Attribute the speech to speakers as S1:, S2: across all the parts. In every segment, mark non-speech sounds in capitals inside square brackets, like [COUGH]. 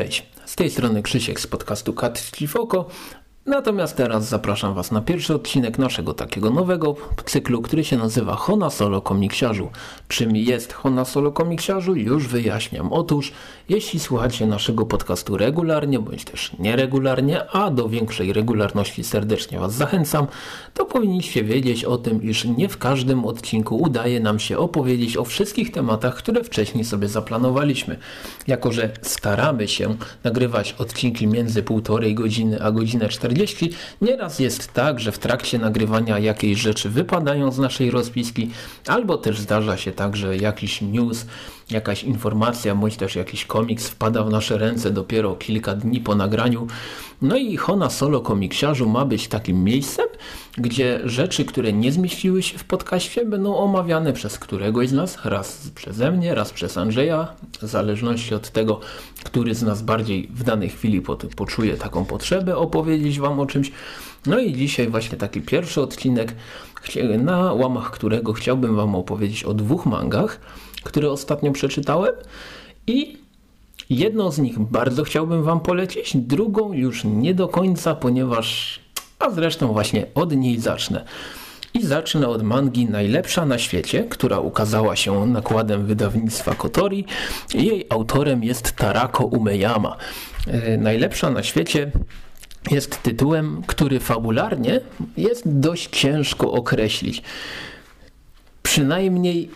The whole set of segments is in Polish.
S1: Cześć, z tej strony Krzysiek z podcastu Kat Foko, Natomiast teraz zapraszam Was na pierwszy odcinek naszego takiego nowego cyklu, który się nazywa Hona Solo Komiksiarzu. Czym jest Hona Solo Komiksiarzu? Już wyjaśniam. Otóż, jeśli słuchacie naszego podcastu regularnie, bądź też nieregularnie, a do większej regularności serdecznie Was zachęcam, to powinniście wiedzieć o tym, iż nie w każdym odcinku udaje nam się opowiedzieć o wszystkich tematach, które wcześniej sobie zaplanowaliśmy. Jako, że staramy się nagrywać odcinki między półtorej godziny a godzinę 40, 40. Nieraz jest tak, że w trakcie nagrywania jakiejś rzeczy wypadają z naszej rozpiski, albo też zdarza się tak, że jakiś news, jakaś informacja, bądź też jakiś komiks wpada w nasze ręce dopiero kilka dni po nagraniu. No i Hona Solo Komiksiarzu ma być takim miejscem, gdzie rzeczy, które nie zmieściły się w podcaście, będą omawiane przez któregoś z nas, raz przeze mnie, raz przez Andrzeja, w zależności od tego, który z nas bardziej w danej chwili poczuje taką potrzebę opowiedzieć Wam o czymś. No i dzisiaj właśnie taki pierwszy odcinek, na łamach którego chciałbym Wam opowiedzieć o dwóch mangach, które ostatnio przeczytałem i jedną z nich bardzo chciałbym Wam polecić, drugą już nie do końca, ponieważ a zresztą właśnie od niej zacznę. I zacznę od mangi Najlepsza na świecie, która ukazała się nakładem wydawnictwa Kotori. Jej autorem jest Tarako Umeyama. E, najlepsza na świecie jest tytułem, który fabularnie jest dość ciężko określić. Przynajmniej,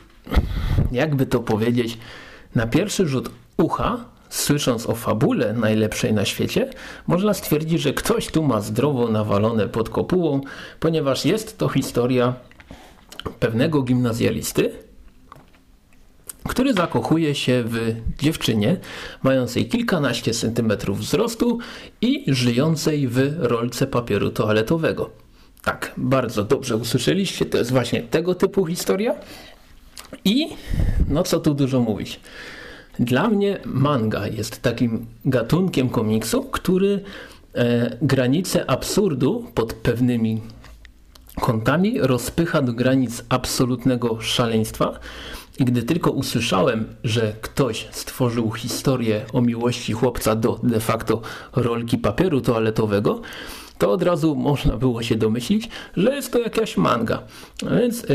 S1: jakby to powiedzieć, na pierwszy rzut ucha słysząc o fabule najlepszej na świecie, można stwierdzić, że ktoś tu ma zdrowo nawalone pod kopułą, ponieważ jest to historia pewnego gimnazjalisty, który zakochuje się w dziewczynie mającej kilkanaście centymetrów wzrostu i żyjącej w rolce papieru toaletowego. Tak, bardzo dobrze usłyszeliście, to jest właśnie tego typu historia. I no co tu dużo mówić. Dla mnie manga jest takim gatunkiem komiksu, który e, granice absurdu pod pewnymi kątami rozpycha do granic absolutnego szaleństwa. I gdy tylko usłyszałem, że ktoś stworzył historię o miłości chłopca do de facto rolki papieru toaletowego, to od razu można było się domyślić, że jest to jakaś manga. A więc e,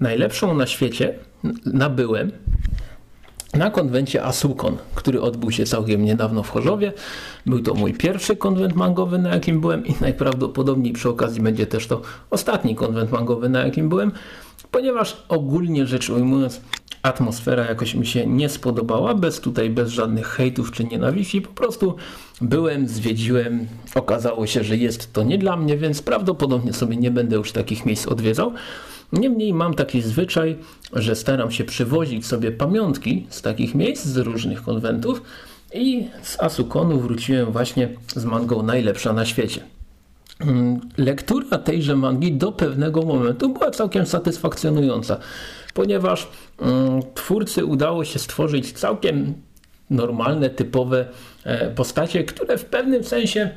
S1: najlepszą na świecie nabyłem na konwencie Asukon, który odbył się całkiem niedawno w Chorzowie. Był to mój pierwszy konwent mangowy, na jakim byłem i najprawdopodobniej przy okazji będzie też to ostatni konwent mangowy, na jakim byłem, ponieważ ogólnie rzecz ujmując atmosfera jakoś mi się nie spodobała, bez tutaj, bez żadnych hejtów czy nienawiści, po prostu byłem, zwiedziłem, okazało się, że jest to nie dla mnie, więc prawdopodobnie sobie nie będę już takich miejsc odwiedzał. Niemniej mam taki zwyczaj, że staram się przywozić sobie pamiątki z takich miejsc, z różnych konwentów i z Asukonu wróciłem właśnie z mangą najlepsza na świecie. Mm, lektura tejże mangi do pewnego momentu była całkiem satysfakcjonująca, ponieważ mm, twórcy udało się stworzyć całkiem normalne, typowe e, postacie, które w pewnym sensie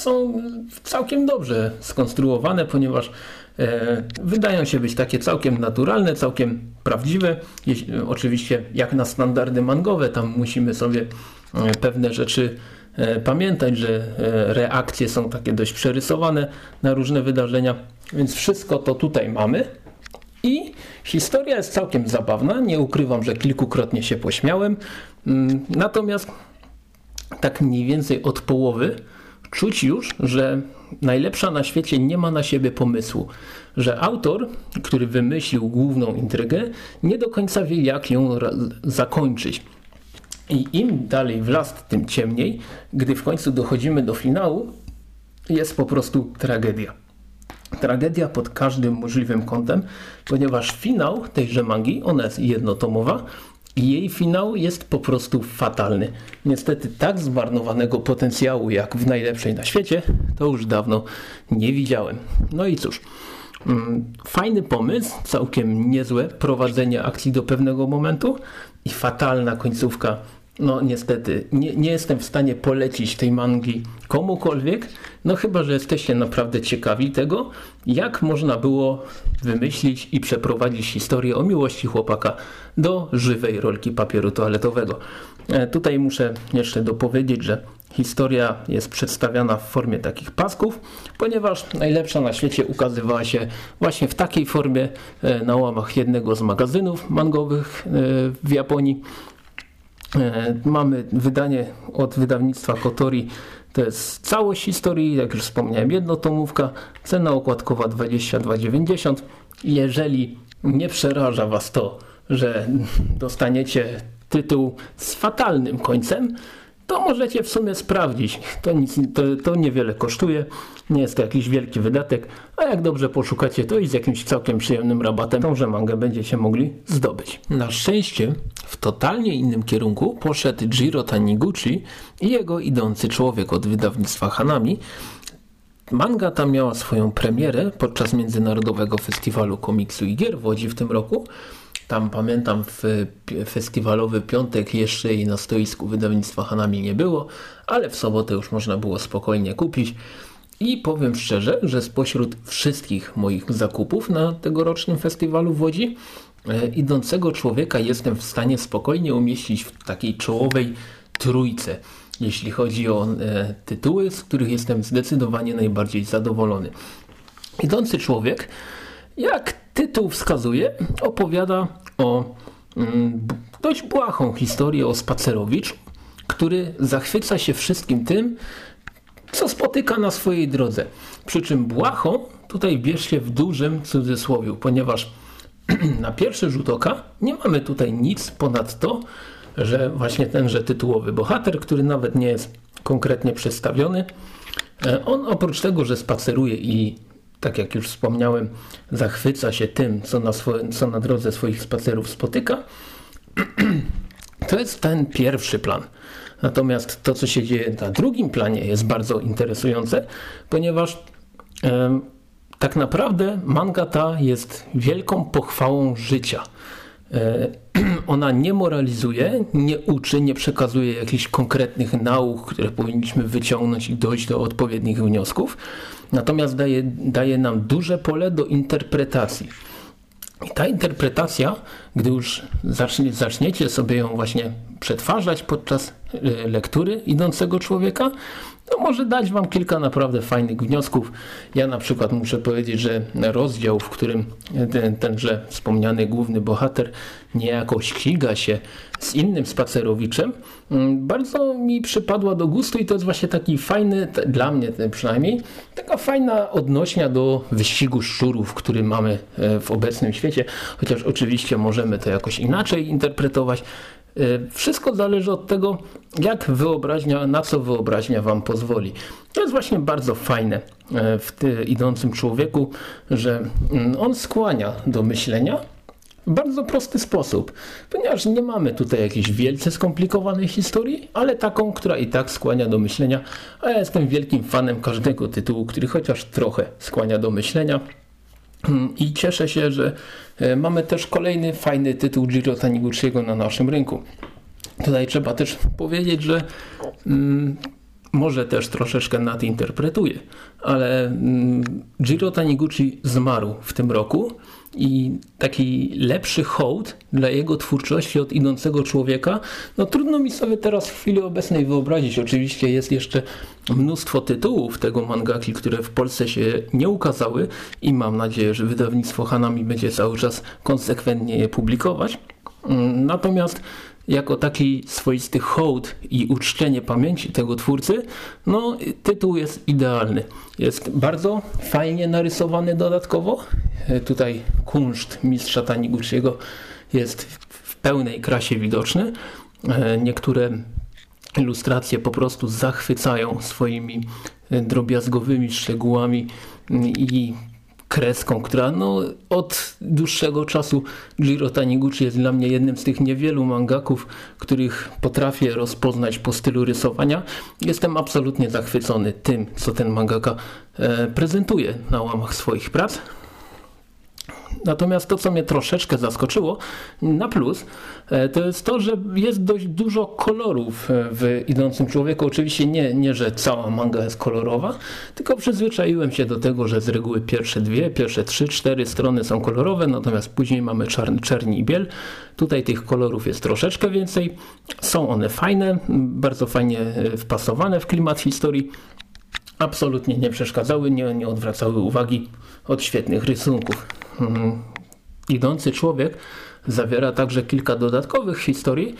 S1: są całkiem dobrze skonstruowane, ponieważ E, wydają się być takie całkiem naturalne, całkiem prawdziwe. Oczywiście jak na standardy mangowe, tam musimy sobie e, pewne rzeczy e, pamiętać, że reakcje są takie dość przerysowane na różne wydarzenia, więc wszystko to tutaj mamy. I historia jest całkiem zabawna, nie ukrywam, że kilkukrotnie się pośmiałem, mm, natomiast tak mniej więcej od połowy czuć już, że najlepsza na świecie nie ma na siebie pomysłu, że autor, który wymyślił główną intrygę, nie do końca wie, jak ją zakończyć. I im dalej w las, tym ciemniej, gdy w końcu dochodzimy do finału, jest po prostu tragedia. Tragedia pod każdym możliwym kątem, ponieważ finał tejże mangi, ona jest jednotomowa, jej finał jest po prostu fatalny. Niestety tak zmarnowanego potencjału jak w najlepszej na świecie to już dawno nie widziałem. No i cóż, mm, fajny pomysł, całkiem niezłe prowadzenie akcji do pewnego momentu i fatalna końcówka no niestety, nie, nie jestem w stanie polecić tej mangi komukolwiek, no chyba, że jesteście naprawdę ciekawi tego, jak można było wymyślić i przeprowadzić historię o miłości chłopaka do żywej rolki papieru toaletowego. E, tutaj muszę jeszcze dopowiedzieć, że historia jest przedstawiana w formie takich pasków, ponieważ najlepsza na świecie ukazywała się właśnie w takiej formie e, na łamach jednego z magazynów mangowych e, w Japonii. Mamy wydanie od wydawnictwa Kotori. To jest całość historii, jak już wspomniałem, jednotomówka, cena okładkowa 22,90. Jeżeli nie przeraża Was to, że dostaniecie tytuł z fatalnym końcem, to możecie w sumie sprawdzić. To, nic, to, to niewiele kosztuje, nie jest to jakiś wielki wydatek, a jak dobrze poszukacie, to i z jakimś całkiem przyjemnym rabatem tąże mangę będziecie mogli zdobyć. Na szczęście w totalnie innym kierunku poszedł Jiro Taniguchi i jego idący człowiek od wydawnictwa Hanami. Manga ta miała swoją premierę podczas Międzynarodowego Festiwalu Komiksu i Gier w Łodzi w tym roku. Tam pamiętam w festiwalowy piątek jeszcze jej na stoisku wydawnictwa Hanami nie było, ale w sobotę już można było spokojnie kupić. I powiem szczerze, że spośród wszystkich moich zakupów na tegorocznym festiwalu w Łodzi, e, idącego człowieka jestem w stanie spokojnie umieścić w takiej czołowej trójce, jeśli chodzi o e, tytuły, z których jestem zdecydowanie najbardziej zadowolony. Idący człowiek, jak tytuł wskazuje, opowiada o mm, dość błahą historię o spacerowiczu, który zachwyca się wszystkim tym, co spotyka na swojej drodze. Przy czym błahą tutaj bierzcie w dużym cudzysłowiu, ponieważ [CLEARS THROAT] na pierwszy rzut oka nie mamy tutaj nic ponad to, że właśnie tenże tytułowy bohater, który nawet nie jest konkretnie przedstawiony, e, on oprócz tego, że spaceruje i tak jak już wspomniałem, zachwyca się tym, co na, co na drodze swoich spacerów spotyka, [CLEARS THROAT] to jest ten pierwszy plan. Natomiast to, co się dzieje na drugim planie, jest bardzo interesujące, ponieważ e, tak naprawdę manga ta jest wielką pochwałą życia. E, [CLEARS THROAT] ona nie moralizuje, nie uczy, nie przekazuje jakichś konkretnych nauk, które powinniśmy wyciągnąć i dojść do odpowiednich wniosków. Natomiast daje, daje nam duże pole do interpretacji. I ta interpretacja, gdy już zacznie, zaczniecie sobie ją właśnie przetwarzać podczas e, lektury idącego człowieka, to może dać Wam kilka naprawdę fajnych wniosków. Ja na przykład muszę powiedzieć, że rozdział, w którym ten, tenże wspomniany główny bohater niejako ściga się z innym spacerowiczem, mm, bardzo mi przypadła do gustu i to jest właśnie taki fajny, dla mnie przynajmniej, taka fajna odnośnia do wyścigu szczurów, który mamy e, w obecnym świecie, chociaż oczywiście możemy to jakoś inaczej interpretować. E, wszystko zależy od tego, jak wyobraźnia, na co wyobraźnia Wam pozwoli. To jest właśnie bardzo fajne e, w tym idącym człowieku, że mm, on skłania do myślenia w bardzo prosty sposób, ponieważ nie mamy tutaj jakiejś wielce skomplikowanej historii, ale taką, która i tak skłania do myślenia, a ja jestem wielkim fanem każdego tytułu, który chociaż trochę skłania do myślenia. I cieszę się, że e, mamy też kolejny fajny tytuł Giro Taniguchiego na naszym rynku. Tutaj trzeba też powiedzieć, że mm, może też troszeczkę nadinterpretuję, ale mm, Giro Taniguchi zmarł w tym roku i taki lepszy hołd dla jego twórczości od idącego człowieka, no trudno mi sobie teraz w chwili obecnej wyobrazić. Oczywiście jest jeszcze mnóstwo tytułów tego mangaki, które w Polsce się nie ukazały i mam nadzieję, że wydawnictwo Hanami będzie cały czas konsekwentnie je publikować. Natomiast jako taki swoisty hołd i uczczenie pamięci tego twórcy, no tytuł jest idealny. Jest bardzo fajnie narysowany dodatkowo. E, tutaj kunszt mistrza Taniguchiego jest w pełnej krasie widoczny. E, niektóre ilustracje po prostu zachwycają swoimi e, drobiazgowymi szczegółami i kreską, która no, od dłuższego czasu Jiro Taniguchi jest dla mnie jednym z tych niewielu mangaków, których potrafię rozpoznać po stylu rysowania. Jestem absolutnie zachwycony tym, co ten mangaka prezentuje na łamach swoich prac. Natomiast to, co mnie troszeczkę zaskoczyło na plus, e, to jest to, że jest dość dużo kolorów e, w idącym człowieku. Oczywiście nie, nie, że cała manga jest kolorowa, tylko przyzwyczaiłem się do tego, że z reguły pierwsze dwie, pierwsze trzy, cztery strony są kolorowe, natomiast później mamy czarny, czerni i biel. Tutaj tych kolorów jest troszeczkę więcej. Są one fajne, bardzo fajnie e, wpasowane w klimat historii absolutnie nie przeszkadzały, nie, nie odwracały uwagi od świetnych rysunków. Mhm. Idący człowiek zawiera także kilka dodatkowych historii,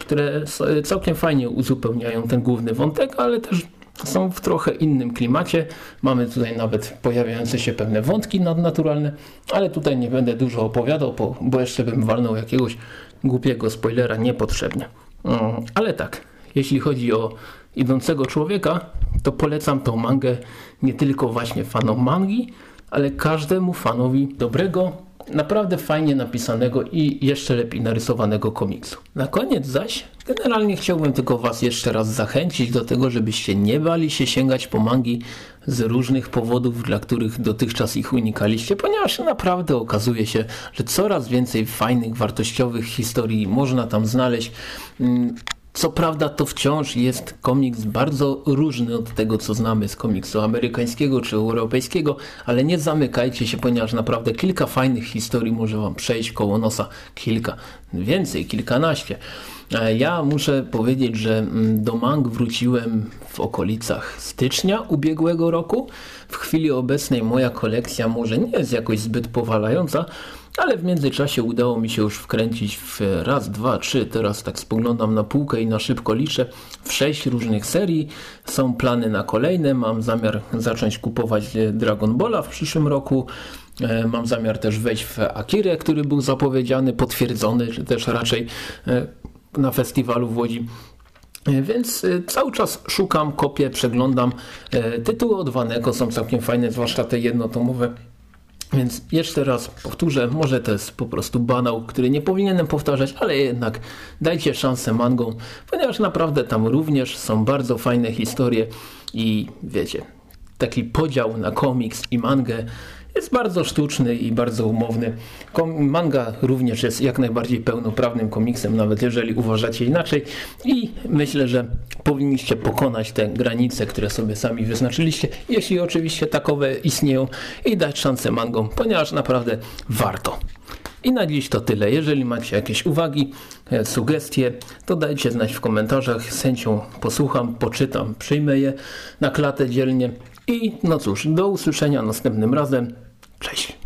S1: które całkiem fajnie uzupełniają ten główny wątek, ale też są w trochę innym klimacie. Mamy tutaj nawet pojawiające się pewne wątki nadnaturalne, ale tutaj nie będę dużo opowiadał, bo, bo jeszcze bym walnął jakiegoś głupiego spoilera niepotrzebnie. Mhm. Ale tak, jeśli chodzi o idącego człowieka, to polecam tą mangę nie tylko właśnie fanom mangi, ale każdemu fanowi dobrego, naprawdę fajnie napisanego i jeszcze lepiej narysowanego komiksu. Na koniec zaś generalnie chciałbym tylko Was jeszcze raz zachęcić do tego, żebyście nie bali się sięgać po mangi z różnych powodów, dla których dotychczas ich unikaliście, ponieważ naprawdę okazuje się, że coraz więcej fajnych, wartościowych historii można tam znaleźć. Co prawda to wciąż jest komiks bardzo różny od tego, co znamy z komiksu amerykańskiego czy europejskiego, ale nie zamykajcie się, ponieważ naprawdę kilka fajnych historii może Wam przejść koło nosa. Kilka, więcej, kilkanaście. E, ja muszę powiedzieć, że mm, do mang wróciłem w okolicach stycznia ubiegłego roku. W chwili obecnej moja kolekcja może nie jest jakoś zbyt powalająca, ale w międzyczasie udało mi się już wkręcić w raz, dwa, trzy, teraz tak spoglądam na półkę i na szybko liczę, w sześć różnych serii. Są plany na kolejne, mam zamiar zacząć kupować Dragon Balla w przyszłym roku. E, mam zamiar też wejść w Akirę, który był zapowiedziany, potwierdzony, czy też raczej e, na festiwalu w Łodzi. E, więc cały czas szukam, kopię, przeglądam. Tytuły od Waneko są całkiem fajne, zwłaszcza te jednotomowe. Więc jeszcze raz powtórzę, może to jest po prostu banał, który nie powinienem powtarzać, ale jednak dajcie szansę mangom, ponieważ naprawdę tam również są bardzo fajne historie i wiecie, taki podział na komiks i mangę jest bardzo sztuczny i bardzo umowny. Manga również jest jak najbardziej pełnoprawnym komiksem, nawet jeżeli uważacie inaczej. I myślę, że powinniście pokonać te granice, które sobie sami wyznaczyliście, jeśli oczywiście takowe istnieją i dać szansę mangom, ponieważ naprawdę warto. I na dziś to tyle. Jeżeli macie jakieś uwagi, e, sugestie, to dajcie znać w komentarzach. Z chęcią posłucham, poczytam, przyjmę je na klatę dzielnie. I no cóż, do usłyszenia następnym razem. Cześć.